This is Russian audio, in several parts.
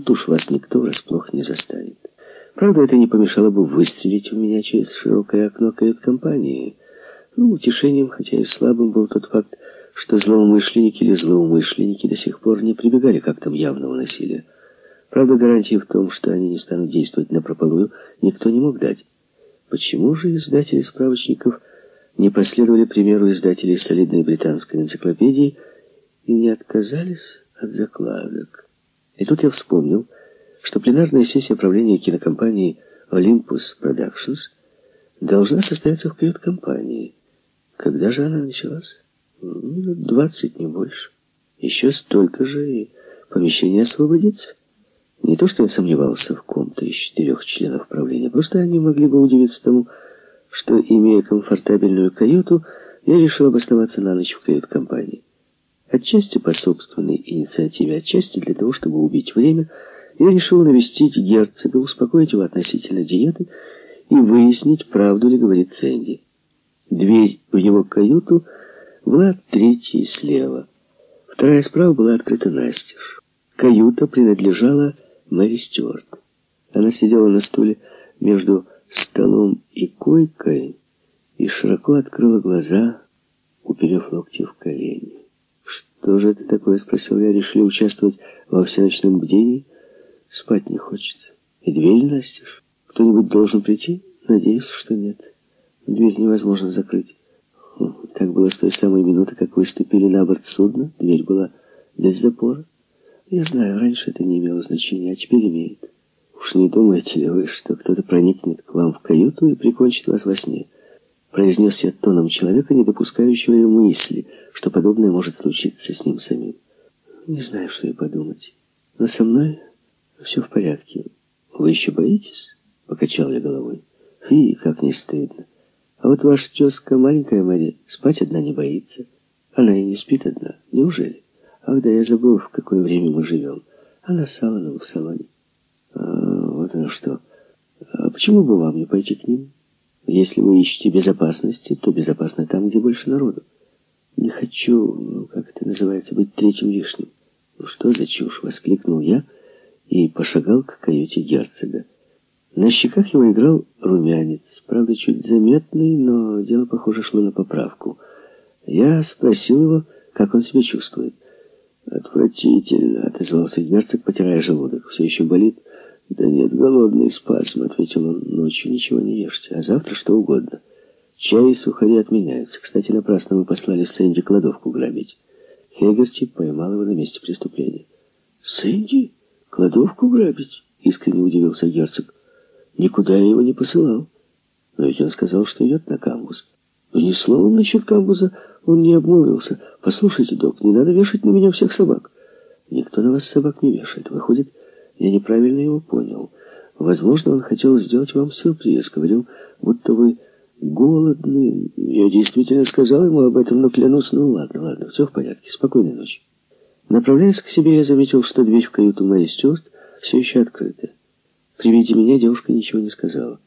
тут уж вас никто врасплох не застанет. Правда, это не помешало бы выстрелить в меня через широкое окно кают-компании. Ну, утешением, хотя и слабым, был тот факт, что злоумышленники или злоумышленники до сих пор не прибегали к актам явного насилия. Правда, гарантии в том, что они не станут действовать напропалую, никто не мог дать. Почему же издатели справочников не последовали примеру издателей солидной британской энциклопедии и не отказались от закладок? И тут я вспомнил, что пленарная сессия правления кинокомпании Olympus Productions должна состояться в кают-компании. Когда же она началась? Минут двадцать, не больше. Еще столько же и помещение освободится. Не то, что я сомневался в ком-то из четырех членов правления, просто они могли бы удивиться тому, что, имея комфортабельную каюту, я решил обосноваться на ночь в кают-компании. Отчасти по собственной инициативе, отчасти для того, чтобы убить время, я решил навестить герцога, успокоить его относительно диеты и выяснить, правду ли говорит Сэнди. Дверь в его каюту была третьей слева. Вторая справа была открыта настежь. Каюта принадлежала Мэри Стюарт. Она сидела на стуле между столом и койкой и широко открыла глаза, уперев локти в колени. «Что же это такое?» — спросил я. «Решили участвовать во всеночном бдении? Спать не хочется. И дверь настежь. Кто-нибудь должен прийти? Надеюсь, что нет. Дверь невозможно закрыть. Так было с той самой минуты, как вы ступили на борт судна. Дверь была без запора. Я знаю, раньше это не имело значения, а теперь имеет. Уж не думаете ли вы, что кто-то проникнет к вам в каюту и прикончит вас во сне? Произнес я тоном человека, не допускающего и мысли, что подобное может случиться с ним самим. Не знаю, что и подумать. Но со мной все в порядке. Вы еще боитесь? Покачал я головой. Фи, как не стыдно. А вот ваша тезка, маленькая Мария, спать одна не боится. Она и не спит одна. Неужели? Ах да, я забыл, в какое время мы живем. Она с Алланом в салоне. А, вот оно что. А почему бы вам не пойти к ним? Если вы ищете безопасности, то безопасно там, где больше народу. Не хочу, ну, как это называется, быть третьим лишним. Ну что за чушь, воскликнул я и пошагал к каюте герцога. На щеках его играл румянец, правда, чуть заметный, но дело, похоже, шло на поправку. Я спросил его, как он себя чувствует. «Отвратительно», — отозвался герцог, потирая желудок. «Все еще болит?» «Да нет, голодный спазм», — ответил он. «Ночью ничего не ешьте, а завтра что угодно. Чай и сухари отменяются. Кстати, напрасно мы послали Сэнди кладовку грабить». Хегерти поймал его на месте преступления. «Сэнди? Кладовку грабить?» — искренне удивился герцог. «Никуда я его не посылал. Но ведь он сказал, что идет на камбуз». Но ни словом насчет камбуза он не обмолвился. «Послушайте, док, не надо вешать на меня всех собак». «Никто на вас собак не вешает. Выходит, я неправильно его понял. Возможно, он хотел сделать вам сюрприз. Говорил, будто вы голодны. Я действительно сказал ему об этом, но клянусь, ну ладно, ладно, все в порядке. Спокойной ночи». Направляясь к себе, я заметил, что дверь в каюту Мэри Стюарт все еще открыта. При виде меня девушка ничего не сказала.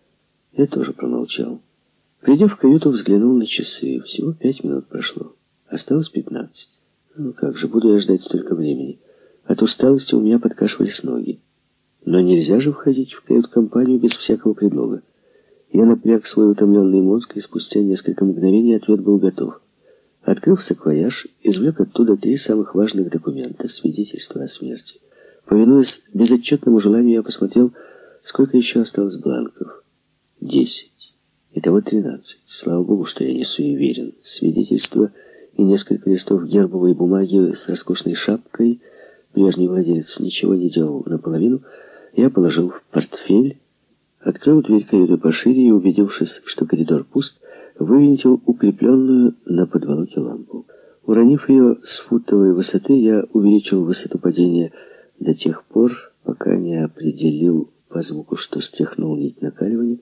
Я тоже промолчал. Придя в каюту, взглянул на часы. Всего пять минут прошло. Осталось пятнадцать. Ну как же, буду я ждать столько времени. От усталости у меня подкашивались ноги. Но нельзя же входить в кают-компанию без всякого предлога. Я напряг свой утомленный мозг, и спустя несколько мгновений ответ был готов. Открыв саквояж, извлек оттуда три самых важных документа, свидетельства о смерти. Повинуясь безотчетному желанию, я посмотрел, сколько еще осталось бланков. Десять. Итого тринадцать. Слава богу, что я не суеверен. Свидетельство и несколько листов гербовой бумаги с роскошной шапкой. Прежний владелец ничего не делал наполовину. Я положил в портфель, открыл дверь каюты пошире и, убедившись, что коридор пуст, вывинтил укрепленную на подволоке лампу. Уронив ее с футовой высоты, я увеличил высоту падения до тех пор, пока не определил по звуку, что стряхнул нить накаливания,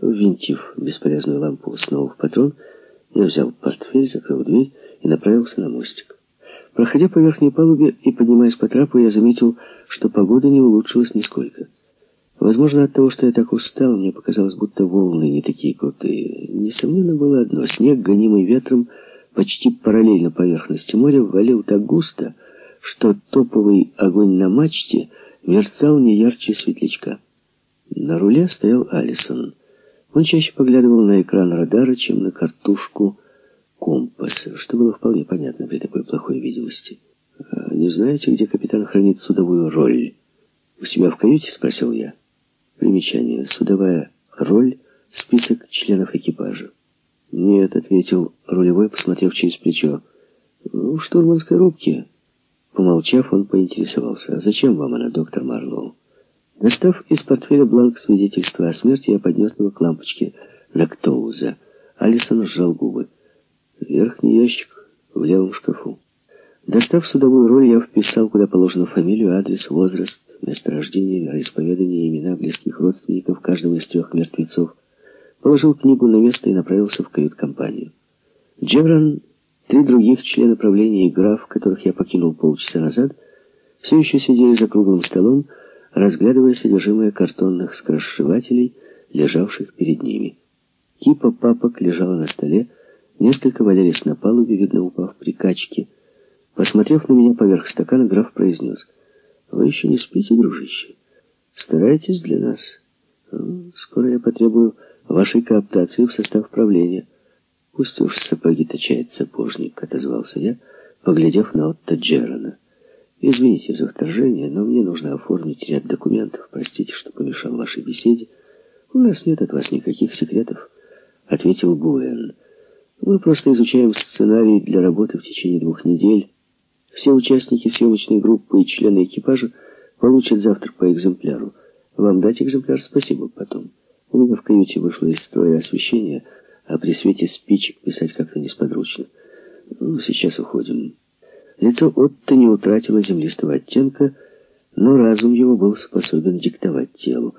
Ввинтив бесполезную лампу снова в патрон, я взял портфель, закрыл дверь и направился на мостик. Проходя по верхней палубе и поднимаясь по трапу, я заметил, что погода не улучшилась нисколько. Возможно, от того, что я так устал, мне показалось, будто волны не такие крутые. Несомненно, было одно. Снег, гонимый ветром, почти параллельно поверхности моря, валил так густо, что топовый огонь на мачте мерцал не ярче светлячка. На руле стоял Алисон. Он чаще поглядывал на экран радара, чем на картушку компаса, что было вполне понятно при такой плохой видимости. «А «Не знаете, где капитан хранит судовую роль?» «У себя в каюте?» — спросил я. Примечание. Судовая роль — список членов экипажа. «Нет», — ответил рулевой, посмотрев через плечо. «В штурманской рубке». Помолчав, он поинтересовался. «А зачем вам она, доктор Марлоу?» Достав из портфеля бланк свидетельства о смерти, я поднес его к лампочке Нактоуза. Алисон сжал губы. Верхний ящик в левом шкафу. Достав судовую роль, я вписал, куда положено фамилию, адрес, возраст, место рождения, вероисповедание, имена близких родственников каждого из трех мертвецов. Положил книгу на место и направился в кают-компанию. Джевран, три других члена правления и граф, которых я покинул полчаса назад, все еще сидели за круглым столом, разглядывая содержимое картонных скоросшивателей, лежавших перед ними. Кипа папок лежала на столе, несколько валялись на палубе, видно, упав при качке. Посмотрев на меня поверх стакана, граф произнес, «Вы еще не спите, дружище? Старайтесь для нас. Скоро я потребую вашей кооптации в состав правления». «Пусть уж сапоги точает сапожник», — отозвался я, поглядев на Отто Джерона. Извините за вторжение, но мне нужно оформить ряд документов. Простите, что помешал вашей беседе. У нас нет от вас никаких секретов, ответил Буэн. Мы просто изучаем сценарий для работы в течение двух недель. Все участники съемочной группы и члены экипажа получат завтра по экземпляру. Вам дать экземпляр? Спасибо, потом. У меня в каюте вышло из строя освещение, а при свете спичек писать как-то несподручно. Ну, сейчас уходим. Лицо Отто не утратило землистого оттенка, но разум его был способен диктовать телу.